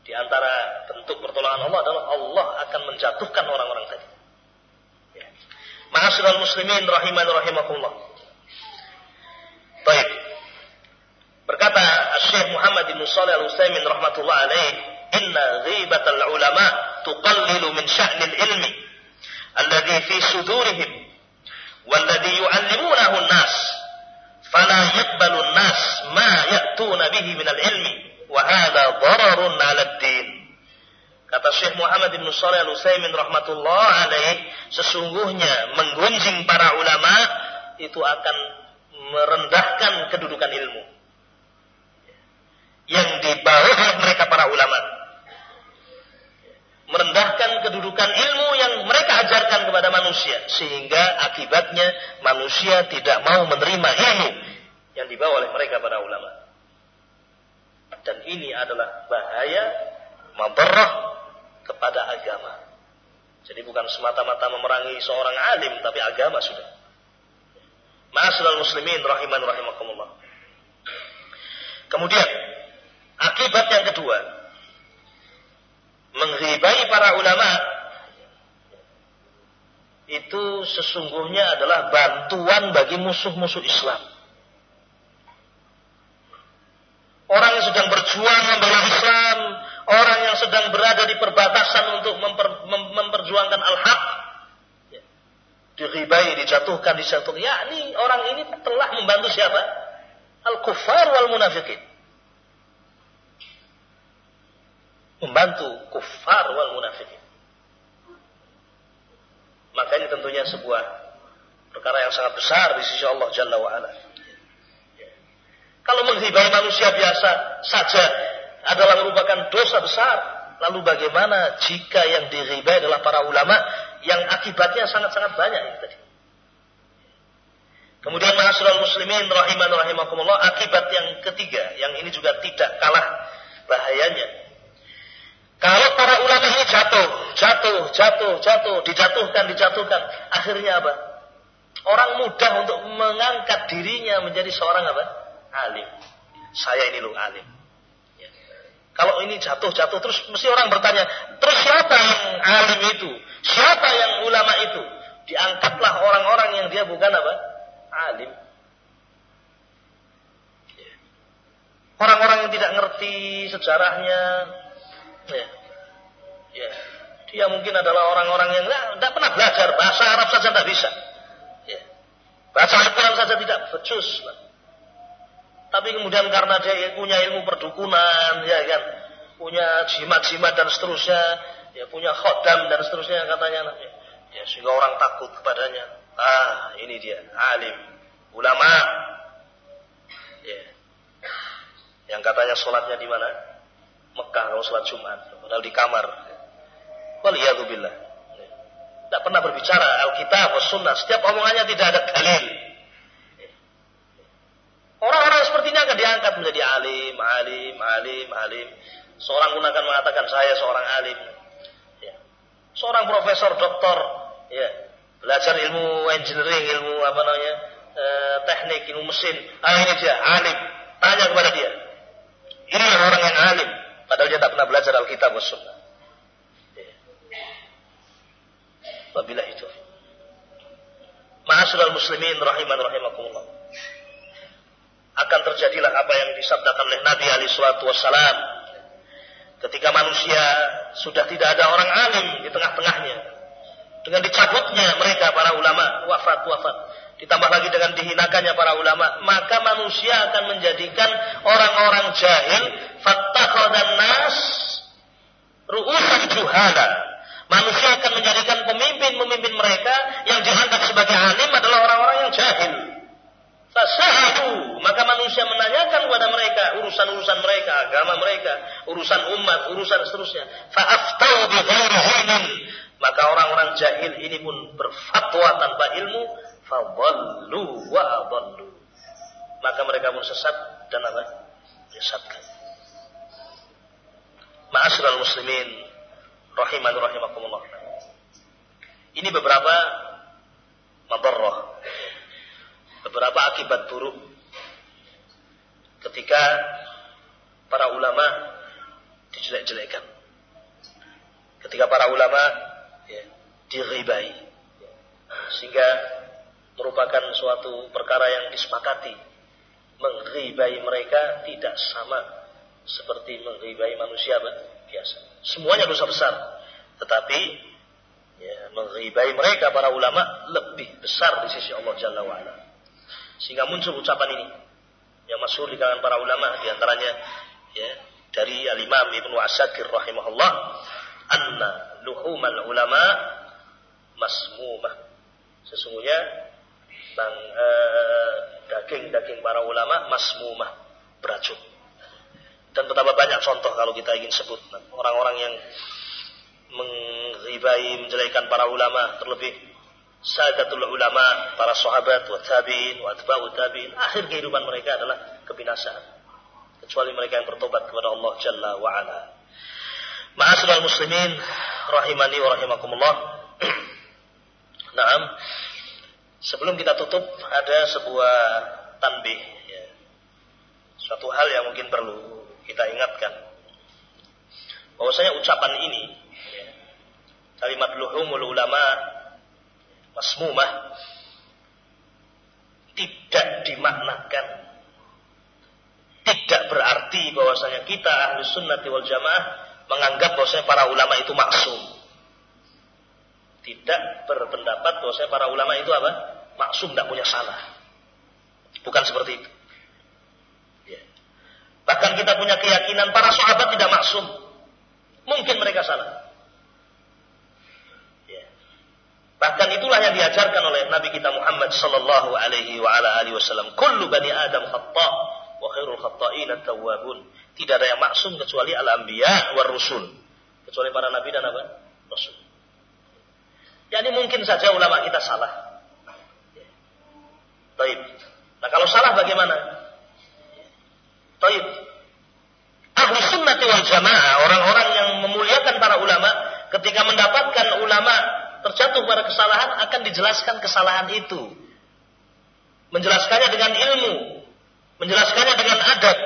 Di antara bentuk pertolongan Allah adalah Allah akan menjatuhkan orang-orang tadi. Ya. muslimin rahiman rahimakumullah. Baik. Berkata Syekh Muhammad bin Shalih Al-Utsaimin rahmatullah alaih, "Inna ghibatal ulama tuqallilu min sya'nil ilmi alladhi fi sudurihim walladhi yu'allimunahu an-nas fala yaqbalu an-nas ma ya'tuna bihi min al-ilmi." Wahada dararun ala din. Kata Syekh Muhammad bin Shalih Al-Utsaimin rahmatullah alaih, sesungguhnya menggunjing para ulama itu akan merendahkan kedudukan ilmu. Yang dibawa oleh mereka para ulama. Merendahkan kedudukan ilmu yang mereka ajarkan kepada manusia. Sehingga akibatnya manusia tidak mau menerima ilmu yang dibawa oleh mereka para ulama. Dan ini adalah bahaya memperah kepada agama. Jadi bukan semata-mata memerangi seorang alim, tapi agama sudah. Ma'asyiral muslimin rahiman rahimakumullah. Kemudian, akibat yang kedua, menghibai para ulama itu sesungguhnya adalah bantuan bagi musuh-musuh Islam. orang yang sedang berjuang membela Islam, orang yang sedang berada di perbatasan untuk memper, mem, memperjuangkan al-haq, ya. diribai, dijatuhkan, dijatuhkan. Ya, ini orang ini telah membantu siapa? Al-kufar wal munafikin. Membantu kufar wal munafikin. Maka ini tentunya sebuah perkara yang sangat besar di sisi Allah Jalla wa'ala. Kalau menghibai manusia biasa saja adalah merupakan dosa besar. Lalu bagaimana jika yang diribai adalah para ulama yang akibatnya sangat-sangat banyak ini tadi. Kemudian ma'asyiral muslimin rahiman rahimakumullah akibat yang ketiga yang ini juga tidak kalah bahayanya. Kalau para ulama ini jatuh, jatuh, jatuh, jatuh, dijatuhkan, dijatuhkan, akhirnya apa? Orang mudah untuk mengangkat dirinya menjadi seorang apa? alim. Saya ini loh alim. Ya. Kalau ini jatuh-jatuh terus mesti orang bertanya, terus siapa yang alim itu? Siapa yang ulama itu? Diangkatlah orang-orang yang dia bukan apa? Alim. Ya. Orang-orang yang tidak ngerti sejarahnya, ya, ya, Dia mungkin adalah orang-orang yang tidak pernah belajar bahasa Arab saja tidak bisa. Ya. Bahasa Al-Quran saja tidak becus. Tapi kemudian karena dia punya ilmu perdukunan, ya kan, punya jimat-jimat dan seterusnya, ya punya khodam dan seterusnya katanya, ya, ya sehingga orang takut kepadanya. Ah, ini dia, alim, ulama. Ya. Yang katanya sholatnya di mana? Mekah kalau sholat Jumat, padahal di kamar. Waliyadzubillah. Tidak pernah berbicara Alkitab Sunnah. Setiap omongannya tidak ada dalil. Orang-orang seperti ini akan diangkat menjadi alim, alim, alim, alim. Seorang pun akan mengatakan saya seorang alim. Ya. Seorang profesor, doktor, ya, belajar ilmu engineering, ilmu apa namanya, e, teknik, ilmu mesin. Ah ini dia, alim. Tanya kepada dia. Ini orang yang alim. Padahal dia tak pernah belajar Alkitab dan Sunnah. Wabillahi itu. Ma'asyiral muslimin rahiman rahimakumullah. Akan terjadilah apa yang disabdakan oleh Nabi alaihi salatu wassalam ketika manusia sudah tidak ada orang alim di tengah-tengahnya dengan dicabutnya mereka para ulama wafat-wafat ditambah lagi dengan dihinakannya para ulama maka manusia akan menjadikan orang-orang jahil fattakhadhan nas ru'usan juhala Manusia akan menjadikan pemimpin-pemimpin mereka yang dianggap sebagai alim adalah orang-orang yang jahil. Fasahahu, maka manusia menanyakan kepada mereka urusan-urusan mereka, agama mereka, urusan umat, urusan seterusnya. Fa'aftau bi Maka orang-orang jahil ini pun berfatwa tanpa ilmu, fadallu wa adallu. Maka mereka pun sesat dan apa? Menyesatkan. Ma'asyiral muslimin rahiman rahimakumullah. Ini beberapa madarrah. Beberapa akibat buruk ketika para ulama dijelek-jelekan. Ketika para ulama ya, diribai. Sehingga merupakan suatu perkara yang disepakati. Mengribai mereka tidak sama seperti mengribai manusia biasa. Semuanya dosa besar. Tetapi ya, menghibai mereka para ulama lebih besar di sisi Allah Jalla wa'ala. Sehingga muncul ucapan ini yang masyhur di kalangan para ulama di antaranya ya, dari Al-Imam Ibnu Asakir rahimahullah anna luhumal ulama masmumah. Sesungguhnya bang eh, daging-daging para ulama masmumah beracun. Dan betapa banyak contoh kalau kita ingin sebut orang-orang yang menghibai, menjelekan para ulama, terlebih sadatul ulama, para sahabat, wa tabi'in, wa atba'u tabi'in. Akhir kehidupan mereka adalah kebinasaan. Kecuali mereka yang bertobat kepada Allah Jalla wa ala. Muslimin rahimani wa rahimakumullah. [clears throat] Naam. Sebelum kita tutup ada sebuah tanbih ya. Suatu hal yang mungkin perlu kita ingatkan. Bahwasanya ucapan ini kalimat luhumul ulama masmumah tidak dimaknakan. Tidak berarti bahwasanya kita ahli sunnati wal jamaah menganggap bahwasanya para ulama itu maksum. Tidak berpendapat bahwasanya para ulama itu apa maksum tidak punya salah bukan seperti itu Bahkan kita punya keyakinan para sahabat tidak maksum. Mungkin mereka salah. Ya. Bahkan itulah yang diajarkan oleh Nabi kita Muhammad sallallahu alaihi wa ala alihi wasallam. Kullu bani Adam khata' wa khairul khata'in at-tawwabun. Tidak ada yang maksum kecuali al-anbiya war rusul. Kecuali para nabi dan apa? Rasul. Jadi mungkin saja ulama kita salah. Baik. Nah kalau salah bagaimana? Taib. Ahli sunnati wal jamaah, orang-orang yang memuliakan para ulama, ketika mendapatkan ulama terjatuh pada kesalahan, akan dijelaskan kesalahan itu. Menjelaskannya dengan ilmu, menjelaskannya dengan adab,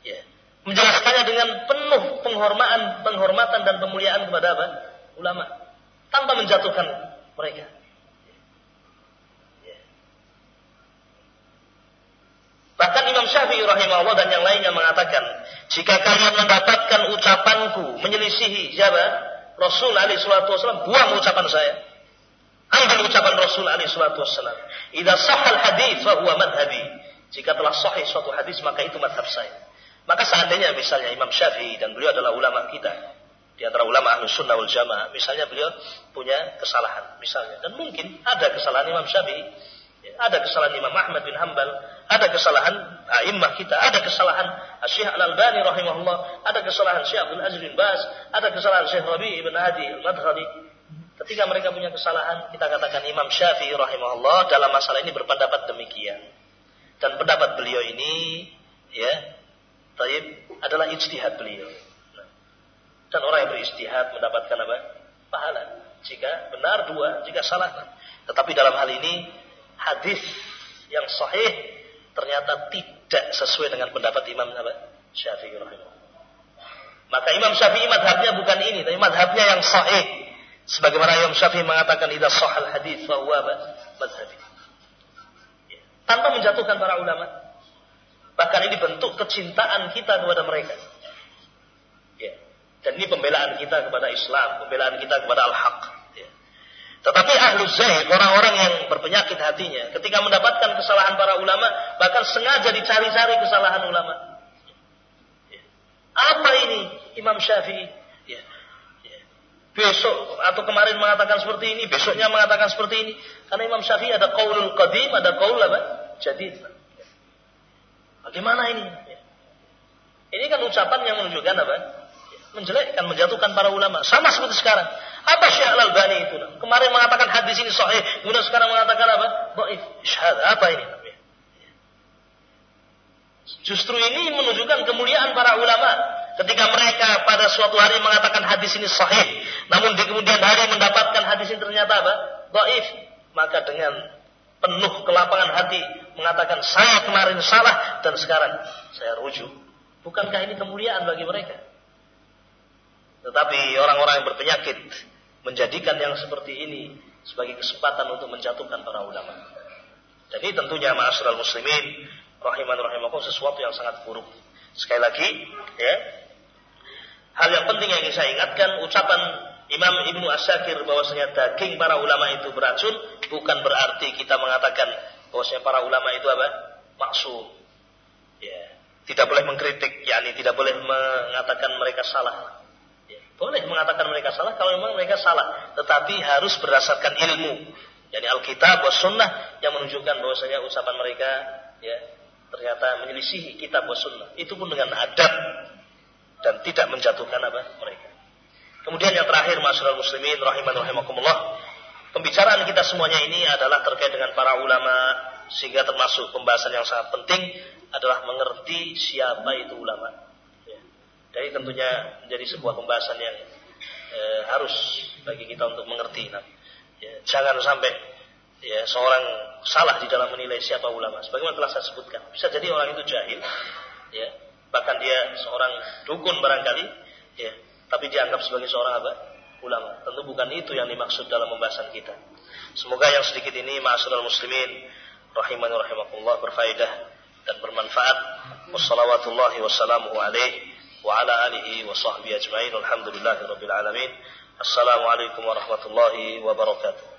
ya. menjelaskannya dengan penuh penghormatan, penghormatan dan pemuliaan kepada apa? Ulama, tanpa menjatuhkan mereka. Bahkan Imam Syafi'i rahimahullah dan yang lainnya mengatakan, jika kalian mendapatkan ucapanku menyelisihi siapa? Rasul alaihi salatu wasallam, buang ucapan saya. Ambil ucapan Rasul alaihi salatu wasallam. Idza sahal hadis fa huwa madhhabi. Jika telah sahih suatu hadis maka itu madhab saya. Maka seandainya misalnya Imam Syafi'i dan beliau adalah ulama kita, di antara ulama ahlu sunnah wal jamaah, misalnya beliau punya kesalahan, misalnya. Dan mungkin ada kesalahan Imam Syafi'i, ya, ada kesalahan Imam Ahmad bin Hambal, ada kesalahan a'immah kita, ada kesalahan Syekh Al-Albani rahimahullah, ada kesalahan Syekh Abdul Aziz bin Bas, ada kesalahan Syekh Rabi' bin Hadi Al-Madkhali. Ketika mereka punya kesalahan, kita katakan Imam Syafi'i rahimahullah dalam masalah ini berpendapat demikian. Dan pendapat beliau ini ya Taib adalah ijtihad beliau. Dan orang yang beristihad mendapatkan apa? Pahala. Jika benar dua, jika salah. Tetapi dalam hal ini hadis yang sahih ternyata tidak sesuai dengan pendapat Imam? Syafi'i rahimahullah. Maka Imam Syafi'i madhabnya bukan ini, tapi madhabnya yang sahih. Sebagaimana Imam Syafi'i mengatakan idza sahal hadis fa huwa madhabi. Ya. Tanpa menjatuhkan para ulama. Bahkan ini bentuk kecintaan kita kepada mereka. Ya. Dan ini pembelaan kita kepada Islam, pembelaan kita kepada Al-Haq. Ya. Tetapi ahlu zaid, orang-orang yang berpenyakit hatinya, ketika mendapatkan kesalahan para ulama, bahkan sengaja dicari-cari kesalahan ulama. Ya. Apa ini Imam Syafi'i? Ya. Ya. Besok atau kemarin mengatakan seperti ini, besoknya mengatakan seperti ini. Karena Imam Syafi'i ada qaulul qadim, ada qaul apa? Jadid. Bagaimana ini? Ini kan ucapan yang menunjukkan apa? Menjelekkan, menjatuhkan para ulama. Sama seperti sekarang. Apa Syekh Al-Albani itu? Kemarin mengatakan hadis ini sahih, kemudian sekarang mengatakan apa? Dhaif. Syahada. Apa ini? Justru ini menunjukkan kemuliaan para ulama. Ketika mereka pada suatu hari mengatakan hadis ini sahih, namun di kemudian hari mendapatkan hadis ini ternyata apa? Dhaif. Maka dengan penuh kelapangan hati mengatakan saya kemarin salah dan sekarang saya rujuk. Bukankah ini kemuliaan bagi mereka? Tetapi orang-orang yang berpenyakit menjadikan yang seperti ini sebagai kesempatan untuk menjatuhkan para ulama. Jadi tentunya ma'asyiral muslimin rahiman rahimakum sesuatu yang sangat buruk. Sekali lagi, ya. Hal yang penting yang ingin saya ingatkan ucapan Imam Ibnu Asyakir bahwasanya daging para ulama itu beracun bukan berarti kita mengatakan bahwasanya para ulama itu apa? maksum. Ya. Tidak boleh mengkritik, yakni tidak boleh mengatakan mereka salah. Boleh mengatakan mereka salah kalau memang mereka salah, tetapi harus berdasarkan ilmu. Yani Alkitab wa sunnah yang menunjukkan bahwasanya ucapan mereka ya ternyata menyelisihi kitab wa sunnah. Itu pun dengan adab dan tidak menjatuhkan apa mereka. Kemudian yang terakhir masyarakat muslimin rahiman rahimakumullah. Pembicaraan kita semuanya ini adalah terkait dengan para ulama sehingga termasuk pembahasan yang sangat penting adalah mengerti siapa itu ulama. Jadi tentunya menjadi sebuah pembahasan yang e, harus bagi kita untuk mengerti. Nah, ya, jangan sampai ya seorang salah di dalam menilai siapa ulama. Sebagaimana telah saya sebutkan, bisa jadi orang itu jahil, ya bahkan dia seorang dukun barangkali, ya tapi dianggap sebagai seorang apa? ulama. Tentu bukan itu yang dimaksud dalam pembahasan kita. Semoga yang sedikit ini ma'asyiral muslimin rahimani rahimakumullah berfaedah dan bermanfaat. Wassalawatullahi wassalamuhu alaihi وعلى آله وصحبه أجمعين والحمد لله رب العالمين. السلام عليكم ورحمة الله وبركاته.